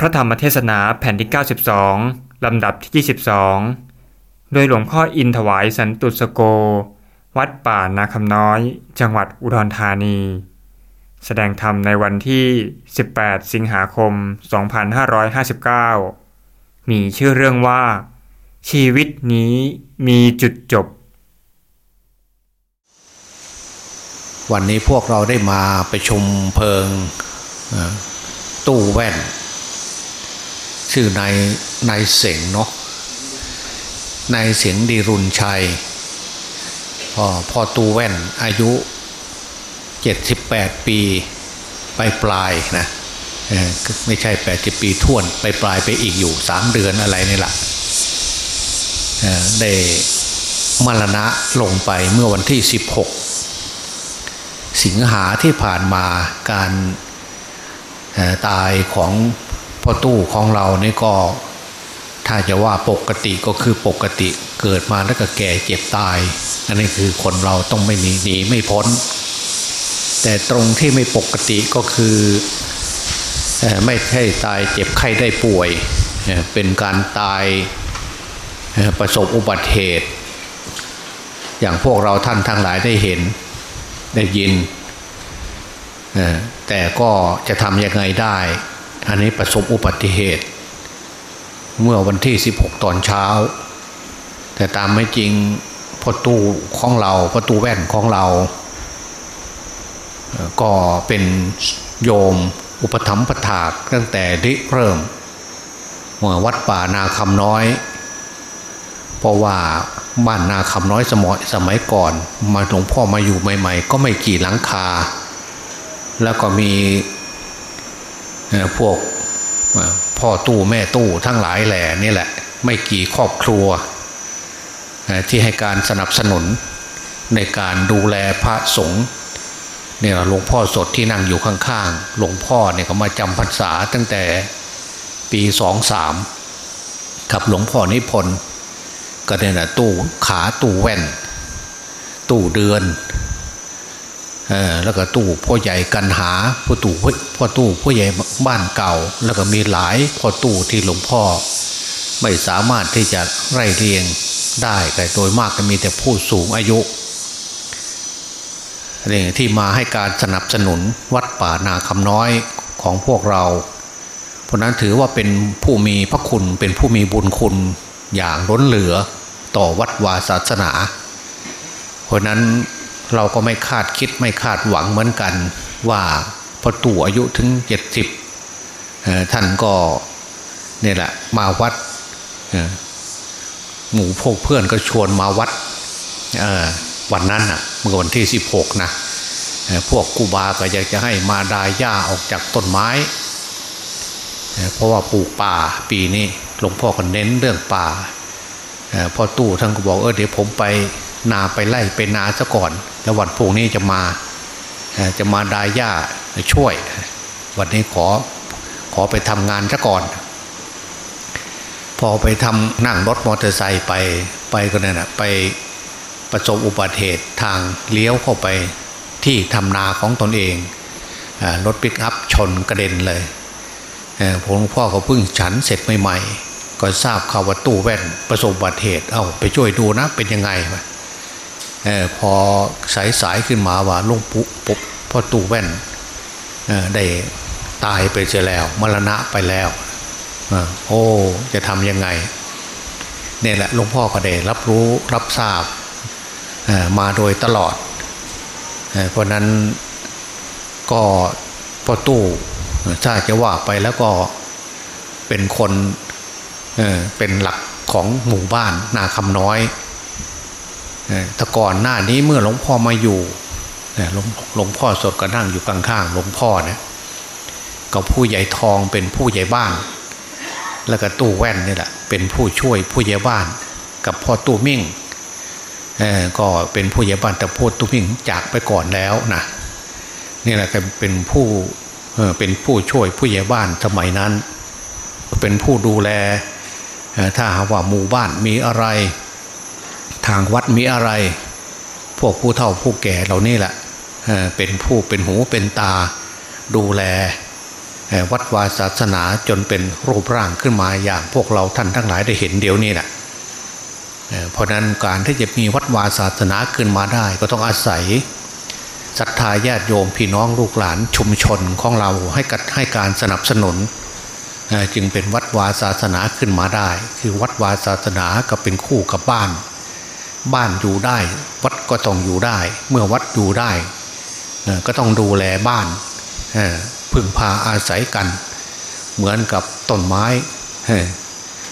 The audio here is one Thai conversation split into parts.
พระธรรมเทศนาแผ่นที่ 92 ลำดับที่ 22 โดยหลวงพ่ออินถวายสันตุสโก วัดป่านาคำน้อย จังหวัดอุดรธานี แสดงธรรมในวันที่ 18 สิงหาคม 2559 มีชื่อเรื่องว่า ชีวิตนี้มีจุดจบ วันนี้พวกเราได้มาไปชมเพลิงตู้แว่น ชื่อนายนายเสงเนาะนายเสียงดีรุนชัยพ่อพ่อตูแว่นอายุ 78 ปีไปปลายนะไม่ใช่ 80 ปีท่วนไปปลายไปอีกอยู่ 3 เดือนอะไรนี่แหละได้มรณะลงไปเมื่อวันที่ 16 สิงหาที่ผ่านมาการตายของ พ่อตู้ของเรานี่ก็ ถ้าจะว่าปกติก็คือปกติเกิดมาแล้วก็แก่เจ็บตาย อันนี้คือคนเราต้องไม่หนีหนีไม่พ้น แต่ตรงที่ไม่ปกติก็คือไม่ใช่ตายเจ็บไข้ได้ป่วย เป็นการตายประสบอุบัติเหตุ อย่างพวกเราท่านทั้งหลายได้เห็นได้ยิน แต่ก็จะทำยังไงได้ อันนี้ประสบอุบัติเหตุ เมื่อวันที่ 16 ตอนเช้า แต่ตามไม่จริงพอตู้ของเราพอตู้แว่นของเรา ก็เป็นโยมอุปถัมภถากตั้งแต่ริเริ่มเมื่อวัดป่านาคำน้อย เพราะว่าบ้านนาคำน้อยสมัยสมัยก่อน มาหลวงพ่อมาอยู่ใหม่ ๆ ก็ไม่กี่หลังคา แล้วก็มี พวกพ่อตู้แม่ตู้ทั้งหลายแหล่นี่แหละ ไม่กี่ครอบครัว ที่ให้การสนับสนุนในการดูแลพระสงฆ์เนี่ยหลวงพ่อสดที่นั่งอยู่ข้างๆหลวงพ่อเนี่ยก็มาจำพรรษาตั้งแต่ปีสองสามกับหลวงพ่อนิพนธ์ก็เนี่ยนะตู้ขาตู้แว่น ตู้เดือน แล้วก็ตู้พ่อใหญ่กันหาพ่อตู้พ่อตู้พ่อใหญ่บ้านเก่า แล้วก็มีหลายพ่อตู้ที่หลวงพ่อ ไม่สามารถที่จะไล่เรียงได้แต่โดยมากก็มีแต่ผู้สูงอายุนี่ที่มาให้การสนับสนุนวัดป่านาคำน้อยของพวกเรา เพราะนั้นถือว่าเป็นผู้มีพระคุณเป็นผู้มีบุญคุณอย่างล้นเหลือต่อวัดวาศาสนา เพราะนั้น เราก็ไม่คาดคิดไม่คาดหวังเหมือนกัน ว่าพอตู่อายุถึงเจ็ดสิบท่านก็เนี่ยแหละมาวัดหมู่พวกเพื่อนก็ชวนมาวัดวันนั้นน่ะเมื่อวันที่สิบหกนะพวกกูบาก็อยากจะให้มาดายหญ้าออกจากต้นไม้ เพราะว่าปลูกป่าปีนี้หลวงพ่อก็เน้นเรื่องป่าพอตู้ท่านก็บอกเออเดี๋ยวผมไปนาไปไล่ไปนาซะก่อน แล้ววันพรุ่งนี้จะมาจะมาดายาช่วย วันนี้ขอขอไปทำงานซะก่อน พอไปทำนั่งรถมอเตอร์ไซค์ไปไปก็เนี่ยนะไปประสบอุบัติเหตุทางเลี้ยวเข้าไปที่ทำนาของตนเองรถปิกอัพชนกระเด็นเลยผมพ่อเขาเพิ่งฉันเสร็จใหม่ๆ ก็ทราบข่าวว่าตู้แว่นประสบอุบัติเหตุ เอาไปช่วยดูนะเป็นยังไง ออพอสายสายขึ้นมาว่าลุงปุ๊บพ่อตู้แว่นได้ตายไปเสียแล้ว มรณะไปแล้วโอ้จะทำยังไงเนี่ยแหละหลวงพ่อก็ได้รับรู้รับทราบมาโดยตลอดเพราะนั้นก็พ่อตู้ถ้าจะว่าไปแล้วก็เป็นคนเเป็นหลักของหมู่บ้านนาคำน้อย แต่ก่อนหน้านี้เมื่อหลวงพ่อมาอยู่หลวงงพ่อสดก็นั่งอยู่ข้างๆหลวงพ่อเนี่ยกับผู้ใหญ่ทองเป็นผู้ใหญ่บ้าน แล้วก็ตู้แว่นนี่แหละเป็นผู้ช่วยผู้ใหญ่บ้าน กับพ่อตู้มิ่งก็เป็นผู้ใหญ่บ้านแต่พ่อตู้มิ่งจากไปก่อนแล้วนะนี่แหละก็เป็นผู้เป็นผู้ช่วยผู้ใหญ่บ้านสมัยนั้น เป็นผู้ดูแลถ้าหาว่าหมู่บ้านมีอะไร ทางวัดมีอะไร พวกผู้เฒ่าผู้แก่เหล่านี้แหละเป็นผู้เป็นหูเป็นตาดูแล วัดวาศาสนาจนเป็นรูปร่างขึ้นมาอย่างพวกเราท่านทั้งหลายได้เห็นเดี๋ยวนี้แหละเพราะนั้นการที่จะมีวัดวาศาสนาขึ้นมาได้ ก็ต้องอาศัยศรัทธาญาติโยมพี่น้องลูกหลานชุมชนของเราให้กัดให้การสนับสนุน จึงเป็นวัดวาศาสนาขึ้นมาได้ คือวัดวาศาสนาก็เป็นคู่กับบ้าน บ้านอยู่ได้ วัดก็ต้องอยู่ได้ เมื่อวัดอยู่ได้ ก็ต้องดูแลบ้านพึ่งพาอาศัยกัน เหมือนกับต้นไม้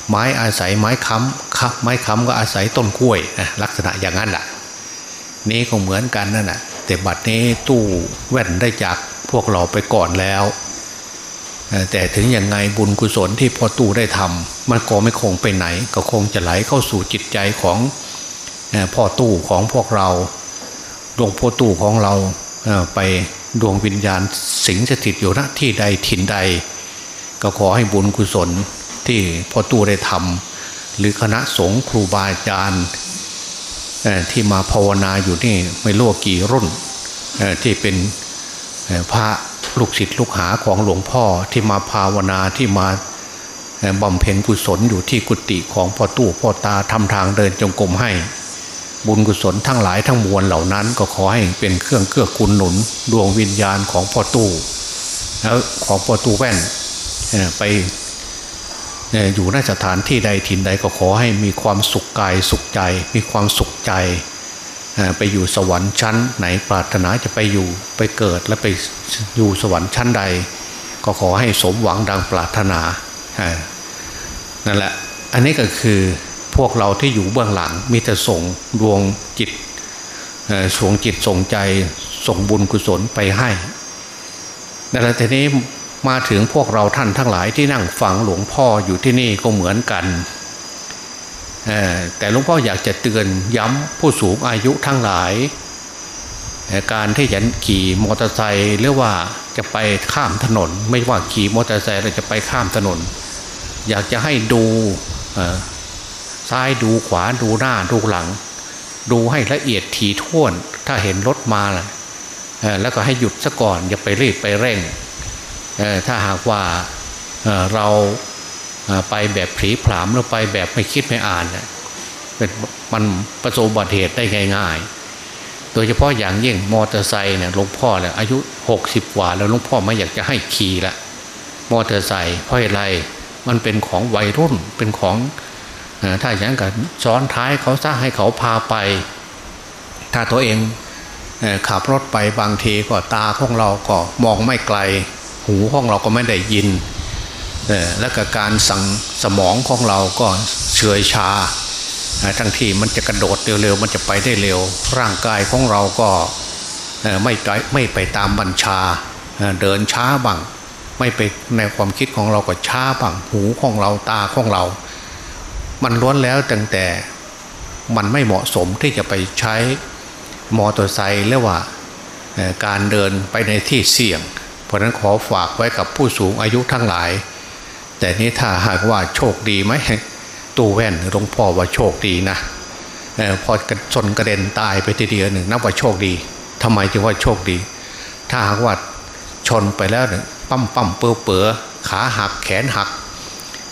ไม้อาศัยไม้ค้ำคับไม้ค้ำก็อาศัยต้นกล้วยลักษณะอย่างนั้นแหละนี่ก็เหมือนกันนั่นแหะแต่บัดนี้ตู้แว่นได้จากพวกเราไปก่อนแล้วแต่ถึงยังไงบุญกุศลที่พ่อตู้ได้ทำมันก็ไม่คงไปไหน ก็คงจะไหลเข้าสู่จิตใจของ พ่อตู้ของพวกเราดวงพ่อตู้ของเราไปดวงวิญญาณสิงสถิตอยู่ณที่ใดถิ่นใด ก็ขอให้บุญกุศลที่พ่อตู้ได้ทำหรือคณะสงฆ์ครูบาอาจารย์ที่มาภาวนาอยู่นี่ไม่รู้กี่รุ่นที่เป็นพระลูกศิษย์ลูกหาของหลวงพ่อที่มาภาวนาที่มาบำเพ็ญกุศลอยู่ที่กุฏิของพ่อตู้พ่อตาทำทางเดินจงกรมให้ บุญกุศลทั้งหลายทั้งมวลเหล่านั้น ก็ขอให้เป็นเครื่องเกื้อกูลหนุนดวงวิญญาณของพ่อตู้แล้วของพ่อตู้แว่นไปอยู่ในสถานที่ใดถิ่นใดก็ขอให้มีความสุขกายสุขใจ มีความสุขใจไปอยู่สวรรค์ชั้น ไหนปรารถนาจะไปอยู่ไปเกิดและไปอยู่สวรรค์ชั้นใด ก็ขอให้สมหวังดังปรารถนานั่นแหละ อันนี้ก็คือ พวกเราที่อยู่เบื้องหลัง มีแต่ส่งดวงจิตส่งจิตส่งใจส่งบุญกุศลไปให้นั่นแหละทีนี้มาถึงพวกเราท่านทั้งหลายที่นั่งฟังหลวงพ่ออยู่ที่นี่ก็เหมือนกัน แต่หลวงพ่ออยากจะเตือนย้ำผู้สูงอายุทั้งหลาย การที่จะขี่มอเตอร์ไซค์หรือว่าจะไปข้ามถนน ไม่ว่าขี่มอเตอร์ไซค์เราจะไปข้ามถนน อยากจะให้ดู ซ้ายดูขวาดูหน้าดูหลัง ดูให้ละเอียดถี่ถ้วน ถ้าเห็นรถมาแล้วก็ให้หยุดซะก่อนอย่าไปรีบไปเร่ง ถ้าหากว่าเราไปแบบผีผามหรือไปแบบไม่คิดไม่อ่านเป็นมันประสบบัติเหตุได้ง่ายๆ โดยเฉพาะอย่างยิ่งมอเตอร์ไซค์เนี่ยหลวงพ่อเนี่ยอายุหกสิบกว่าแล้วหลวงพ่อไม่อยากจะให้ขี่ละมอเตอร์ไซค์เพราะอะไรมันเป็นของวัยรุ่นเป็นของ ถ้าอย่างนั้นก็ซ้อนท้ายเขาซะให้เขาพาไป ถ้าตัวเองขับรถไปบางทีก็ตาของเราก็มองไม่ไกล หูของเราก็ไม่ได้ยิน และก็การสั่งสมองของเราก็เฉยชา ทั้งที่มันจะกระโดดเร็วๆ มันจะไปได้เร็ว ร่างกายของเราก็ไม่ไม่ไปตามบัญชา เดินช้าบ้าง ไม่ไปในความคิดของเราก็ช้าบ้าง หูของเราตาของเรา มันล้วนแล้วตั้งแต่มันไม่เหมาะสมที่จะไปใช้มอเตอร์ไซค์หรือว่าการเดินไปในที่เสี่ยง เพราะนั้นขอฝากไว้กับผู้สูงอายุทั้งหลาย แต่นี้ถ้าหากว่าโชคดีไหมตู้แว่นหลวงพ่อว่าโชคดีนะพอกระชนกระเด็นตายไปทีเดียวหนึ่งนับว่าโชคดีทำไมจึงว่าโชคดี ถ้าหากว่าชนไปแล้วเนี่ยปั้มปั้มเปื้อเปือขาหักแขนหัก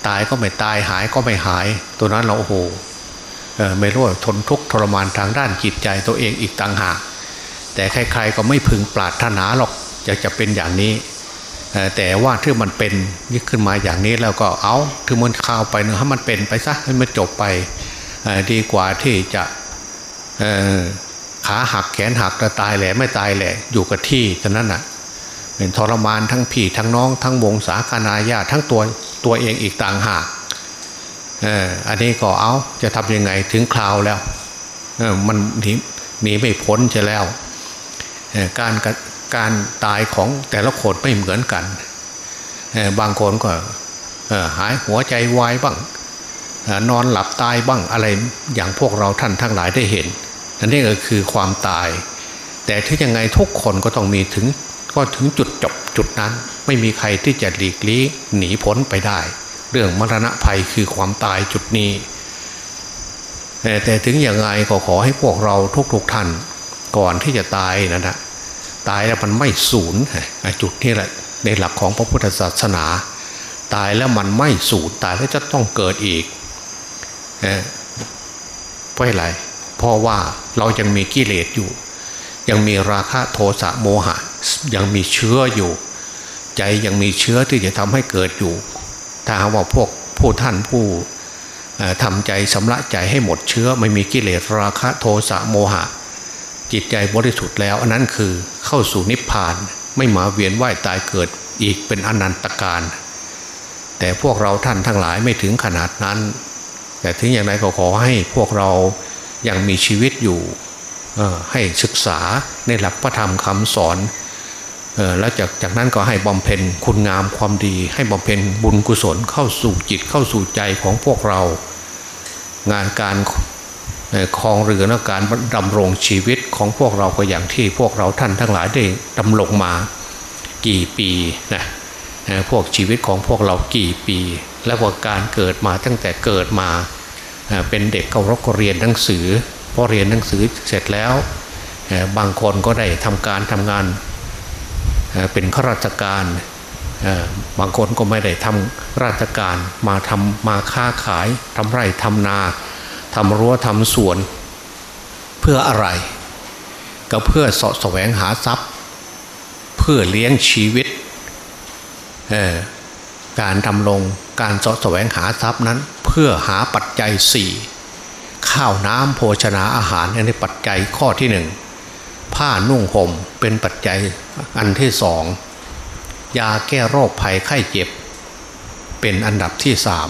ตายก็ไม่ตายหายก็ไม่หาย ตัวนั้นเราโอ้โหไม่รู้ทนทุกข์ทรมานทางด้านจิตใจตัวเองอีกต่างหาก แต่ใครๆก็ไม่พึงปรารถนาหรอกจะจะเป็นอย่างนี้ แต่ว่าถ้ามันเป็นยิ่ขึ้นมาอย่างนี้แล้วก็เอาถึงมันข่าวไปเนื้อให้มันเป็นไปซะให้มันจบไปดีกว่าที่จะขาหักแขนหักจะตายแหละไม่ตายแหละอยู่กับที่เท่านั้นอะเป็นทรมานทั้งพี่ทั้งน้องทั้งวงสาคนาญาทั้งตัว ตัวเองอีกต่างหากอันนี้ก็เอาจะทำยังไงถึงคราวแล้วมันหนีหนีไม่พ้นใช่แล้วการการตายของแต่ละคนไม่เหมือนกันบางคนก็หายหัวใจวายบ้างนอนหลับตายบ้างอะไรอย่างพวกเราท่านทั้งหลายได้เห็นนั่นนี่ก็คือความตาย แต่ที่ยังไงทุกคนก็ต้องมีถึง ก็ถึงจุดจบจุดนั้นไม่มีใครที่จะหลีกลี่หนีพ้นไปได้ เรื่องมรณะภัยคือความตายจุดนี้ แต่ถึงอย่างไรก็ขอให้พวกเราทุกๆทท่านก่อนที่จะตายนะนะตายแล้วมันไม่สูญจุดนี้แหละในหลักของพระพุทธศาสนา ตายแล้วมันไม่สูญตายแล้วจะต้องเกิดอีกเพราะอะไรเพราะว่าเรายังมีกิเลสอยู่ ยังมีราคะโทสะโมหะ ยังมีเชื้ออยู่ ใจยังมีเชื้อที่จะทำให้เกิดอยู่ ถ้าว่าพวกผู้ท่านผู้ทำใจสำระใจให้หมดเชื้อไม่มีกิเลสราคะโทสะโมหะ จิตใจบริสุทธิ์แล้ว อันนั้นคือเข้าสู่นิพพานไม่มาเวียนว่ายตายเกิดอีกเป็นอนันตการ แต่พวกเราท่านทั้งหลายไม่ถึงขนาดนั้น แต่ถึงอย่างไรก็ขอให้พวกเรายังมีชีวิตอยู่ให้ศึกษาในหลักพระธรรมคำสอน แล้วจากจากนั้นก็ให้บำเพ็ญคุณงามความดี ให้บำเพ็ญบุญกุศลเข้าสู่จิตเข้าสู่ใจของพวกเรา งานการคลองเรือและการดำรงชีวิตของพวกเราก็อย่างที่พวกเราท่านทั้งหลายได้ดำรงมากี่ปีนะพวกชีวิตของพวกเรากี่ปี และว่าการเกิดมาตั้งแต่เกิดมาเป็นเด็กเขารกเรียนหนังสือพอเรียนหนังสือเสร็จแล้วบางคนก็ได้ทำการทำงาน เป็นข้าราชการบางคนก็ไม่ได้ทำราชการมาทำมาค้าขายทำไร่ทำนาทำรั้วทำสวน เพื่ออะไร ก็เพื่อสะแสวงหาทรัพย์ เพื่อเลี้ยงชีวิต การทำลงการสะแสวงหาทรัพย์นั้น เพื่อหาปัจจัยสี่ข้าวน้ำโภชนาอาหารในปัจจัยข้อที่หนึ่ง ผ้านุ่งห่มเป็นปัจจัยอันที่สองยาแก้โรคภัยไข้เจ็บ เป็นอันดับที่สาม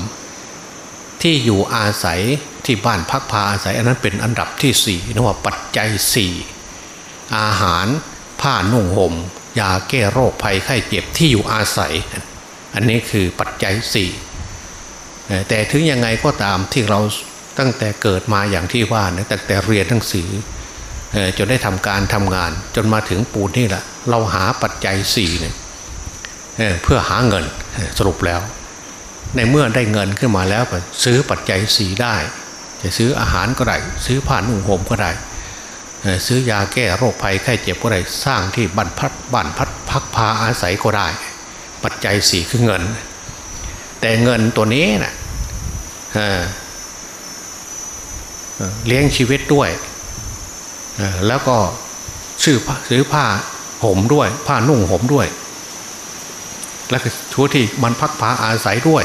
ที่อยู่อาศัยที่บ้านพักพาอาศัย อันนั้นเป็นอันดับที่สี่นว่าปัจจัยสี่อาหารผ้านุ่งห่มยาแก้โรคภัยไข้เจ็บที่อยู่อาศัย อันนี้คือปัจจัยสี่แต่ถึงยังไงก็ตามที่เราตั้งแต่เกิดมาอย่างที่ว่านะแต่แต่เรียนหนังสือ จนได้ทำการทำงาน จนมาถึงปูนนี่แหละ เราหาปัจจัยสี่เนี่ยเพื่อหาเงินสรุปแล้ว ในเมื่อได้เงินขึ้นมาแล้วก็ซื้อปัจจัยสี่ได้ จะซื้ออาหารก็ได้ซื้อผ้านุ่งห่มก็ได้ซื้อยาแก้โรคภัยไข้เจ็บก็ได้สร้างที่บ้านพักบ้านพักพักพาอาศัยก็ได้ ปัจจัยสี่คือเงิน แต่เงินตัวนี้นะ่ะเลี้ยงชีวิตด้วย แล้วก็ซื้อผ้าซื้อผ้าห่มด้วย ผ้านุ่งห่มด้วย แล้วก็ชุดที่มันพักผ้าอาศัยด้วย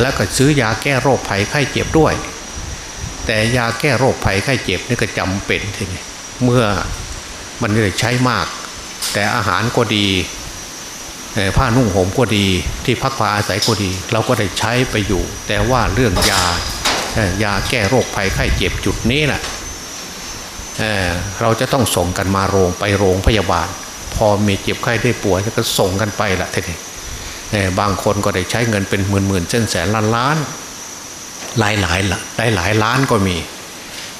แล้วก็ซื้อยาแก้โรคภัยไข้เจ็บด้วย แต่ยาแก้โรคภัยไข้เจ็บนี่ก็จำเป็นทีนี้เมื่อมันเลยใช้มาก แต่อาหารก็ดีผ้านุ่งห่มก็ดีที่พักผ้าอาศัยก็ดี เราก็ได้ใช้ไปอยู่ แต่ว่าเรื่องยายาแก้โรคภัยไข้เจ็บจุดนี้นะ่ะ เเราจะต้องส่งกันมาโรงไปโรงพยาบาล พอมีเจ็บไข้ได้ป่วยก็ส่งกันไปละทีนี้บางคนก็ได้ใช้เงินเป็นหมื่นหมื่นเส้นแสนล้านล้านหลายหลายหลายหลายล้านก็มี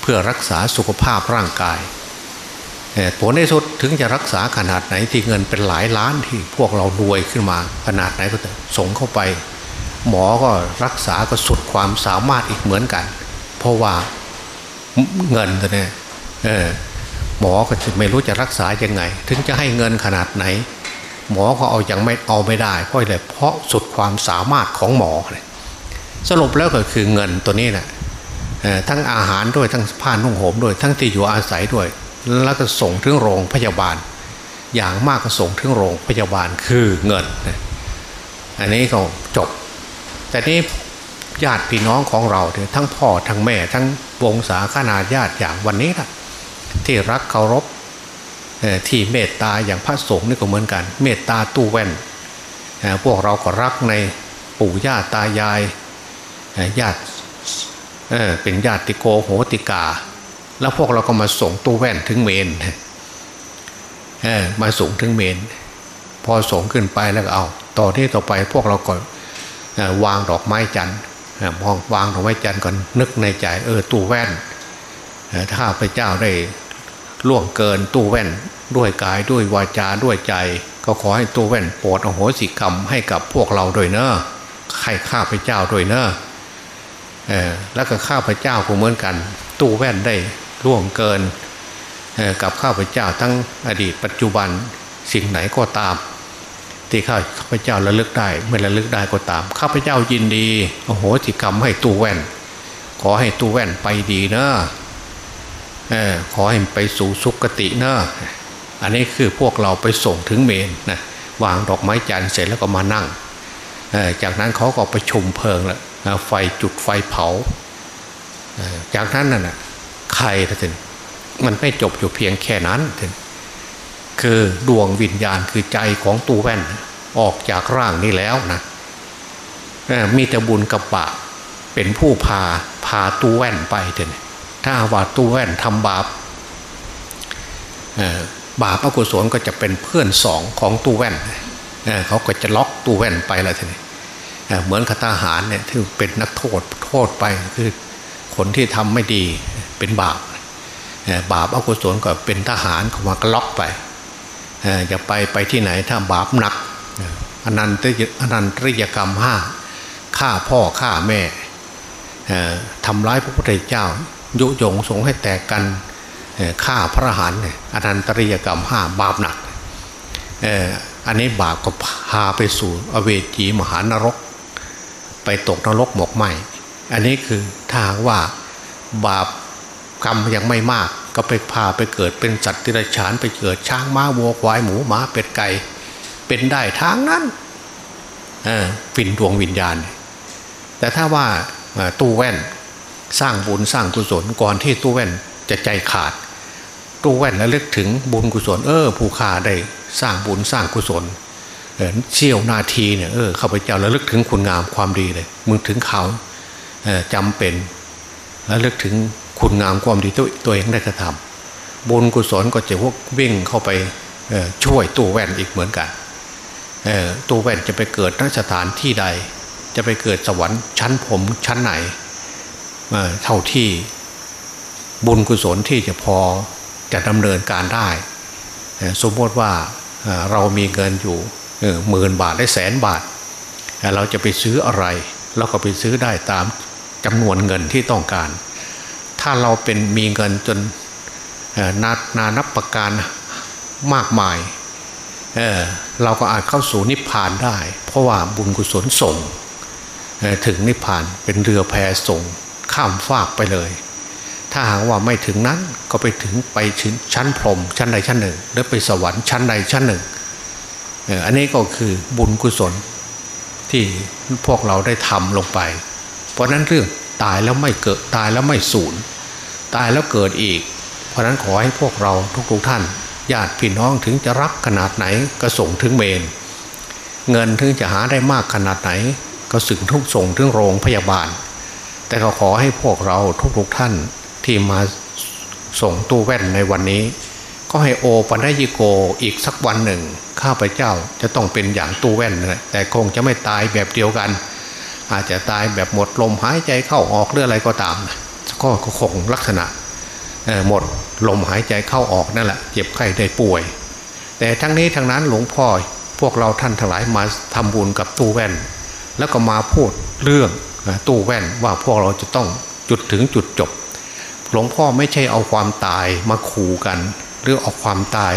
เพื่อรักษาสุขภาพร่างกายผลในสุดถึงจะรักษาขนาดไหนที่เงินเป็นหลายล้านที่พวกเรารวยขึ้นมา ขนาดไหนก็ส่งเข้าไป หมอก็รักษาก็สุดความสามารถอีกเหมือนกัน เพราะว่าเงินตัวนี้ ออหมอก็ไม่รู้จะรักษายังไง ถึงจะให้เงินขนาดไหน หมอก็เอาอยังไม่เอาไม่ได้ เพราะอะไรเพราะสุดความสามารถของหมอเลยสรุปแล้วก็คือเงินตัวนี้นะ่ะทั้งอาหารด้วยทั้งผ้านุ่งห่มด้วย ทั้งที่อยู่อาศัยด้วย แล้วก็ส่งถึงโรงพยาบาล อย่างมากก็ส่งถึงโรงพยาบาลคือเงิน อันนี้ก็จบ แต่นี้ญาติพี่น้องของเราทั้งพ่อทั้งแม่ ทั้งวงศาคณาญาติอย่างวันนี้นะ ที่รักเคารพที่เมตตาอย่างพระสงฆ์นี่ก็เหมือนกัน เมตตาตู้แว่นพวกเราก็รักในปู่ย่าตายายญาติเป็นญาติโกโหติกา แล้วพวกเราก็มาส่งตู้แว่นถึงเมนมาส่งถึงเมน พอส่งขึ้นไปแล้วเอาต่อที่ต่อไปพวกเราก็วางดอกไม้จันทร์มองวางดอกไม้จันทร์ก่อนนึกในใจเออตู้แว่นถ้าพระเจ้าได้ ล่วงเกินตู้แว่น ด้วยกายด้วยวาจาด้วยใจ ก็ขอให้ตู้แว่นโปรดอโหสิกรรมให้กับพวกเราโดยเนอะให้ข้าพเจ้าโดยเนอะแล้วก็ข้าพเจ้าก็เหมือนกัน ตู้แว่นได้ล่วงเกินกับข้าพเจ้าทั้งอดีตปัจจุบันสิ่งไหนก็ตามที่ข้าพเจ้าระลึกได้ไม่ระลึกได้ก็ตาม ข้าพเจ้ายินดีโอ้โหสิกรรมให้ตู้แว่น ขอให้ตู้แว่นไปดีนะออ ขอให้ไปสู่สุคตินะอันนี้คือพวกเราไปส่งถึงเมนนะวางดอกไม้จันทร์เสร็จแล้วก็มานั่ง จากนั้นเขาก็ประชุมเพลิงแล้วไฟจุดไฟเผา จากนั้นน่ะใครท่านมันไม่จบอยู่เพียงแค่นั้นท่านคือดวงวิญญาณคือใจของตูแว่น ออกจากร่างนี้แล้วนะมีแต่บุญกับบาปเป็นผู้พาพาตูแว่นไปท่าน ถ้าว่าตู้แว่นทำบาปบาปอกุศลก็จะเป็นเพื่อนสองของตู้แว่นเขาก็จะล็อกตู้แว่นไปแล้วทีนี้เหมือนคาตาหารเนี่ยที่เป็นนักโทษโทษไปคือคนที่ทำไม่ดีเป็นบาปบาปอกุศลก็เป็นทหารเขามาก็ล็อกไปจะไปไปที่ไหนถ้าบาปหนักอนันตอนันตริยกรรมห้าฆ่าพ่อฆ่าแม่ทำร้ายพระพุทธเจ้า ยุยงสงให้แตกกันฆ่าพระหันอนันตริยกรรมห้าบาปหนักอันนี้บาปก็พาไปสู่อเวจีมหานรก ไปตกนรกหมกไหมอันนี้คือถ้าว่าบาปกรรมยังไม่มาก ก็ไปพาไปเกิดเป็นสัตว์ที่ไรฉานไปเกิดช้างม้าวัวควายหมูหมาเป็ดไก่ เป็นได้ทางนั้นฟินดวงวิญญาณ แต่ถ้าว่าตู้แว่น สร้างบุญสร้างกุศลก่อนที่ตู้แว่นจะใจขาด ตู้แว่นแล้วเลึกถึงบุญกุศลเออผู้ขาได้สร้างบุญสร้างกุศลเชี่ยวนาทีเนี่ยเออข้าพเจ้าระลึกถึงคุณงามความดีเลย มึงถึงเขาจำเป็นระลึกถึงคุณงามความดีตัวตัวเองได้กระทำบุญกุศลก็จะพวกวิ่งเข้าไปช่วยตู้แว่นอีกเหมือนกันตู้แว่นจะไปเกิดนสถานที่ใด จะไปเกิดสวรรค์ชั้นผมชั้นไหน เท่าที่บุญกุศลที่จะพอจะดำเนินการได้ สมมติว่าเรามีเงินอยู่หมื่นบาทได้แสนบาท เราจะไปซื้ออะไร เราก็ไปซื้อได้ตามจำนวนเงินที่ต้องการ ถ้าเราเป็นมีเงินจนนานานับประการมากมายเเราก็อาจเข้าสู่นิพพานได้ เพราะว่าบุญกุศลส่งถึงนิพพานเป็นเรือแพส่ง ข้ามฟากไปเลย ถ้าหากว่าไม่ถึงนั้นก็ไปถึงไปชั้นพรมชั้นใดชั้นหนึ่ง หรือไปสวรรค์ชั้นใดชั้นหนึ่งอันนี้ก็คือบุญกุศลที่พวกเราได้ทำลงไป เพราะนั้นเรื่องตายแล้วไม่เกิดตายแล้วไม่สูญตายแล้วเกิดอีก เพราะนั้นขอให้พวกเราทุกๆท่านญาติพี่น้องถึงจะรักขนาดไหนก็ส่งถึงเมน เงินถึงจะหาได้มากขนาดไหน ก็สึงทุกส่งถึงโรงพยาบาล แต่ก็ขอให้พวกเราทุกๆท่านที่มาส่งตู้แว่นในวันนี้ ก็ให้โอปัญญิโกอีกสักวันหนึ่ง ข้าพเจ้าจะต้องเป็นอย่างตู้แว่นนะแต่คงจะไม่ตายแบบเดียวกัน อาจจะตายแบบหมดลมหายใจเข้าออกเรื่ออะไรก็ตามก็คงลักษณะหมดลมหายใจเข้าออกนั่นแหละเจ็บไข้ได้ป่วย แต่ทั้งนี้ทั้งนั้นหลวงพ่อพวกเราท่านทั้งหลายมาทำบุญกับตู้แว่น แล้วก็มาพูดเรื่อง ตู้แว่นว่าพวกเราจะต้องจุดถึงจุดจบ หลวงพ่อไม่ใช่เอาความตายมาขู่กัน หรือเอาความตาย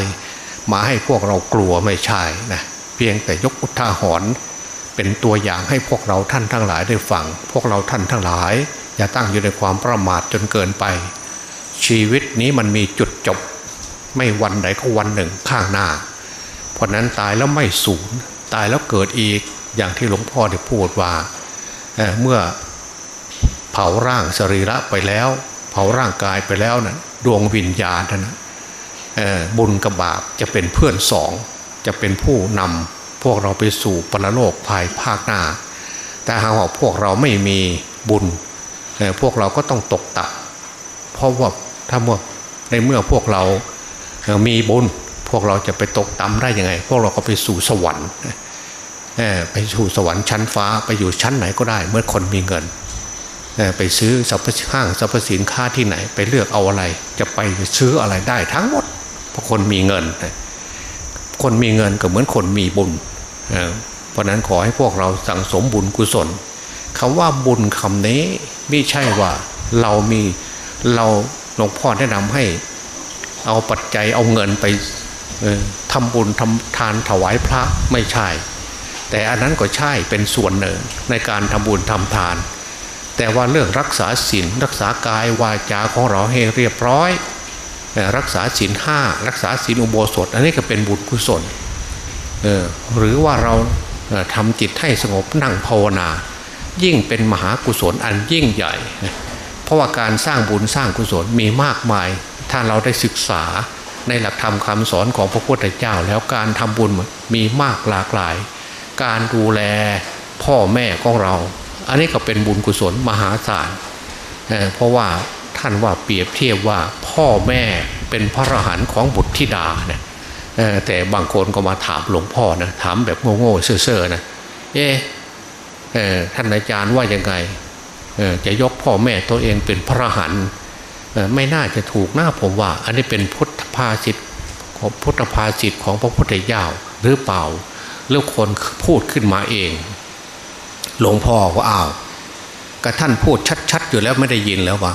มาให้พวกเรากลัวไม่ใช่นะเพียงแต่ยกอุทาหรณ์เป็นตัวอย่างให้พวกเราท่านทั้งหลายได้ฟัง พวกเราท่านทั้งหลาย อย่าตั้งอยู่ในความประมาทจนเกินไป ชีวิตนี้มันมีจุดจบ ไม่วันไหนก็วันหนึ่งข้างหน้า เพราะนั้นตายแล้วไม่สูญตายแล้วเกิดอีกอย่างที่หลวงพ่อได้พูดว่า เมื่อเผาร่างสรีระไปแล้ว เผาร่างกายไปแล้วนะ่ะดวงวิญญาณนะบุญกับบาปจะเป็นเพื่อนสอง จะเป็นผู้นำพวกเราไปสู่ปรโลกภายภาคหน้า แต่หากว่าพวกเราไม่มีบุญพวกเราก็ต้องตกต่ำเพราะว่าถ้าเมื่อในเมื่อพวกเรามีบุญ พวกเราจะไปตกต่ำได้ยังไง พวกเราก็ไปสู่สวรรค์ ไปสู่สวรรค์ชั้นฟ้าไปอยู่ชั้นไหนก็ได้ เมื่อคนมีเงิน ไปซื้อสัพพห้างสัพพสินค้าที่ไหน ไปเลือกเอาอะไร จะไปซื้ออะไรได้ทั้งหมดเพราะคนมีเงิน คนมีเงินก็เหมือนคนมีบุญเพราะนั้นขอให้พวกเราสั่งสมบุญกุศลคำว่าบุญคำนี้ไม่ใช่ว่าเรามีเราหลวงพ่อแนะนำให้เอาปัจจัยเอาเงินไปทำบุญทำทานถวายพระไม่ใช่ แต่อันนั้นก็ใช่เป็นส่วนหนึ่งในการทำบุญทำทาน แต่ว่าเรื่องรักษาศีลรักษากายวาจาของเราให้เรียบร้อย รักษาศีลห้ารักษาศีลอุโบสถ อันนี้ก็เป็นบุญกุศลหรือว่าเราทำจิตให้สงบนั่งภาวนา ยิ่งเป็นมหากุศลอันยิ่งใหญ่ เพราะว่าการสร้างบุญสร้างกุศลมีมากมาย ถ้าเราได้ศึกษาในหลักธรรมคำสอนของพระพุทธเจ้า แล้วการทำบุญมีมากหลากหลาย การดูแลพ่อแม่ของเรา อันนี้ก็เป็นบุญกุศลมหาศาลเเพราะว่าท่านว่าเปรียบเทียบว่าพ่อแม่เป็นพระอรหันต์ของบุตรธิดาเนี่ยแต่บางคนก็มาถามหลวงพ่อนะถามแบบโง่ๆเซ่อๆนะเอ๊ท่านอาจารย์ว่ายังไงจะยกพ่อแม่ตัวเองเป็นพระหันไม่น่าจะถูกหน้าผมว่า อันนี้เป็นพุทธภาษิตของพุทธภาษิตของพระพุทธเจ้าหรือเปล่า เรื่อคนพูดขึ้นมาเอง หลวงพ่อก็อ้าวก็ท่านพูดชัด ๆ อยู่แล้วไม่ได้ยินแล้วว่า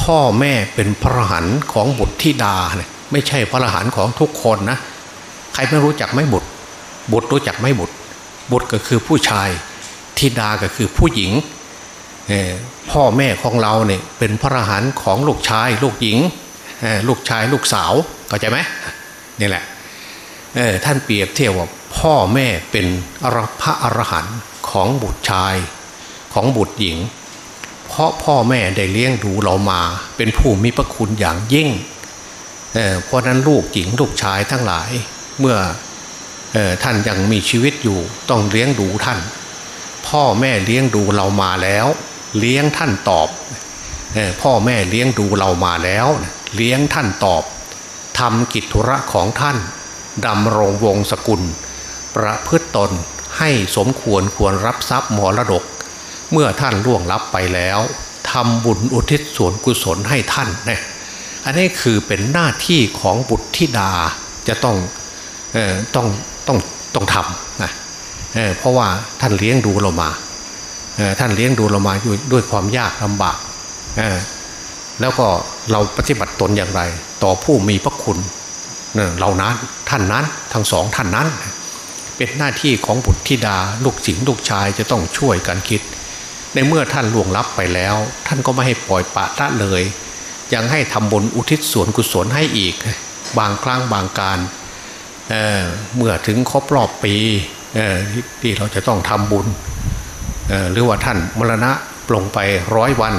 พ่อแม่เป็นพระหันของบุตรธิดาเนี่ยไม่ใช่พระหันของทุกคนนะ ใครไม่รู้จักไม่บุตร บุตรรู้จักไม่บุตร บุตรก็คือผู้ชายธิดาก็คือผู้หญิงพ่อแม่ของเราเนี่ยเป็นพระหันของลูกชายลูกหญิงลูกชายลูกสาวเข้าใจไหมนี่แหละท่านเปรียบเทียบว่า พ่อแม่เป็นพระอรหันต์ของบุตรชายของบุตรหญิง เพราะพ่อแม่ได้เลี้ยงดูเรามา เป็นผู้มีพระคุณอย่างยิ่งเเพราะนั้นลูกหญิงลูกชายทั้งหลายเมื่ออท่านยังมีชีวิตอยู่ต้องเลี้ยงดูท่าน พ่อแม่เลี้ยงดูเรามาแล้ว เลี้ยงท่านตอบพ่อแม่เลี้ยงดูเรามาแล้ว เลี้ยงท่านตอบทำกิจธุระของท่านดำรงวงศกุล ประพฤติตนให้สมควรควรรับทรัพย์มรดก เมื่อท่านล่วงลับไปแล้วทำบุญอุทิศส่วนกุศลให้ท่านเนี่ยอันนี้คือเป็นหน้าที่ของบุตรธิดาจะต้องออต้องต้องต้องทำนะเเพราะว่าท่านเลี้ยงดูเรามาท่านเลี้ยงดูเรามาด้วยความยากลำบากแล้วก็เราปฏิบัติตนอย่างไร ต่อผู้มีพระคุณเรานั้นท่านนั้นทั้งสองท่านนั้น เป็นหน้าที่ของบุตรธิดา ลูกสิงลูกชายจะต้องช่วยกันคิด ในเมื่อท่านล่วงลับไปแล้ว ท่านก็ไม่ให้ปล่อยปะละเลย ยังให้ทำบุญอุทิศส่วนกุศลให้อีก บางครั้งบางการเเมื่อถึงครบรอบปีที่เราจะต้องทำบุญหรือว่าท่านมรณะปลงไปร้อยวัน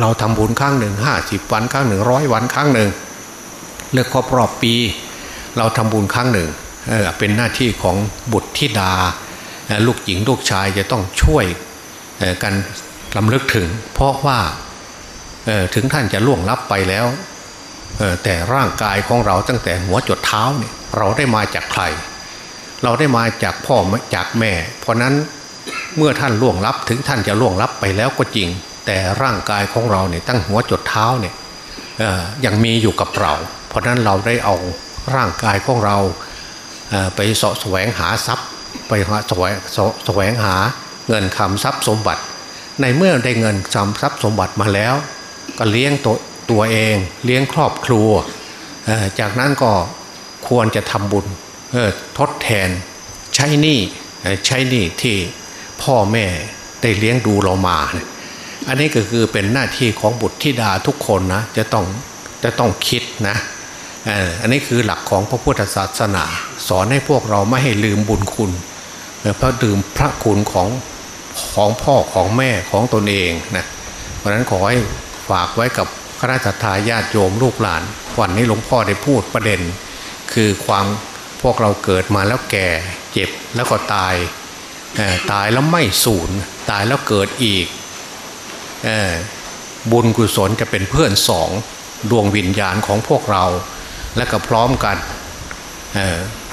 เราทำบุญครั้งหนึ่งห้าสิบวันครั้งหนึ่งร้อยวันครั้งหนึ่งเลือกครบรอบปี เราทำบุญครั้งหนึ่ง เป็นหน้าที่ของบุตรธิดา ลูกหญิงลูกชายจะต้องช่วยกันลำลึกถึง เพราะว่าถึงท่านจะล่วงลับไปแล้วแต่ร่างกายของเราตั้งแต่หัวจดเท้าเนี่ยเราได้มาจากใคร เราได้มาจากพ่อจากแม่ เพราะนั้นเมื่อท่านล่วงลับถึงท่านจะล่วงลับไปแล้วก็จริง แต่ร่างกายของเราเนี่ยตั้งหัวจดเท้าเนี่ยยังมีอยู่กับเรา เพราะนั้นเราได้เอาร่างกายของเรา ไปสะแสวงหาทรัพย์ ไปหาแสวงแสวงหาเงินคำทรัพย์สมบัติ ในเมื่อได้เงินคำทรัพย์สมบัติมาแล้ว ก็เลี้ยงตัวตัวเองเลี้ยงครอบครัว จากนั้นก็ควรจะทำบุญทดแทนใช้หนี้ใช้หนี้ที่พ่อแม่ได้เลี้ยงดูเรามาอันนี้ก็คือเป็นหน้าที่ของบุตรธิดาทุกคนนะจะต้องจะต้องคิดนะ อันนี้คือหลักของพระพุทธศาสนา สอนให้พวกเราไม่ให้ลืมบุญคุณ เพราะดื่มพระคุณของของพ่อของแม่ของตนเองนะเพราะนั้นขอให้ฝากไว้กับคณะทาญาติโยมลูกหลาน วันนี้หลวงพ่อได้พูดประเด็น คือความพวกเราเกิดมาแล้วแก่เจ็บแล้วก็ตาย ตายแล้วไม่สูญตายแล้วเกิดอีก บุญกุศลจะเป็นเพื่อนสองดวงวิญญาณของพวกเรา และก็พร้อมกัน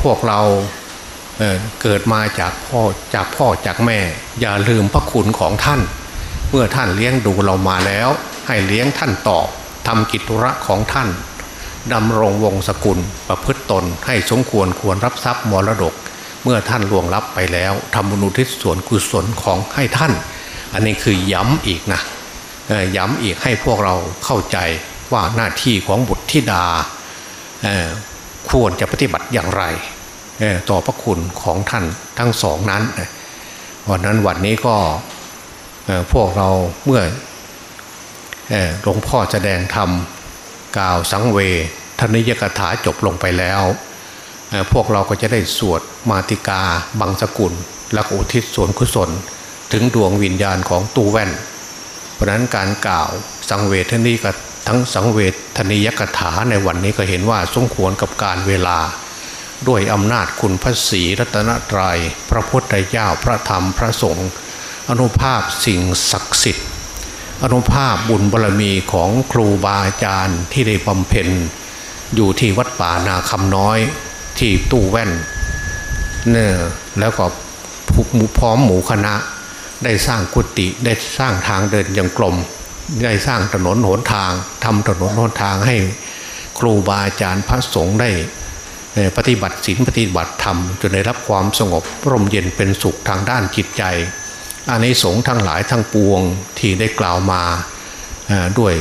พวกเราเเกิดมาจากพ่อจากพ่อจากแม่ อย่าลืมพระคุณของท่าน เมื่อท่านเลี้ยงดูเรามาแล้ว ให้เลี้ยงท่านตอบทำกิจธุระของท่านดำรงวงศกุลประพฤติตนให้สมควรควรรับทรัพย์มรดก เมื่อท่านล่วงลับไปแล้วทำบุญอุทิศส่วนกุศลของให้ท่าน อันนี้คือย้ำอีกนะย้ำอีกให้พวกเราเข้าใจว่าหน้าที่ของบุตรธิดา ควรจะปฏิบัติอย่างไรต่อพระคุณของท่านทั้งสองนั้นวันนั้นวันนี้ก็พวกเราเมื่อหลวงพ่อแสดงธรรมกล่าวสังเวทนิยกถาจบลงไปแล้ว พวกเราก็จะได้สวดมาติกา บังสกุลและอุทิศส่วนกุศล ถึงดวงวิญญาณของตูแว่น เพราะนั้นการกล่าวสังเวทนิยก ทั้งสังเวทนิยกถาในวันนี้ก็เห็นว่าสมควรกับการเวลา ด้วยอำนาจคุณพระศรีรัตนตรยัย พระพุทธเจ้าพระธรรมพระสงฆ์อนุภาพสิ่งศักดิ์สิทธิ์อนุภาพบุญบารรมีของครูบาอาจารย์ที่ได้บำเพ็ญ อยู่ที่วัดป่านาคำน้อยที่ตู้แว่นเน่แล้วก็พร้อมหมู่คณะได้สร้างกุฏิได้สร้างทางเดินยังกลม ได้สร้างถนนหนทางทำถนนหนทางให้ครูบาอาจารย์พระสงฆ์ได้ปฏิบัติศีลปฏิบัติธรรมจนได้รับความสงบร่มเย็นเป็นสุขทางด้านจิตใจอานิสงส์ทั้งหลายทั้งปวงที่ได้กล่าวมาด้วย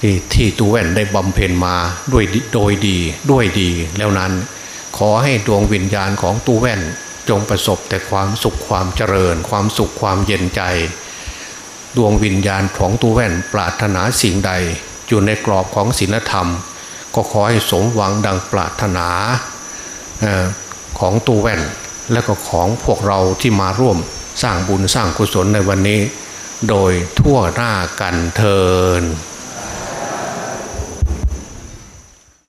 ที่ที่ตูแว่นได้บำเพ็ญมาด้วยโดยดีด้วยดี แล้วนั้นขอให้ดวงวิญญาณของตูแว่นจงประสบแต่ความสุขความเจริญ ความสุขความเย็นใจ ดวงวิญญาณของตูแว่นปรารถนาสิ่งใด อยู่ในกรอบของศีลธรรม ก็ขอให้สมหวังดังปรารถนาของตูแว่น และก็ของพวกเราที่มาร่วมสร้างบุญสร้างกุศลในวันนี้ โดยทั่วหน้ากันเทิน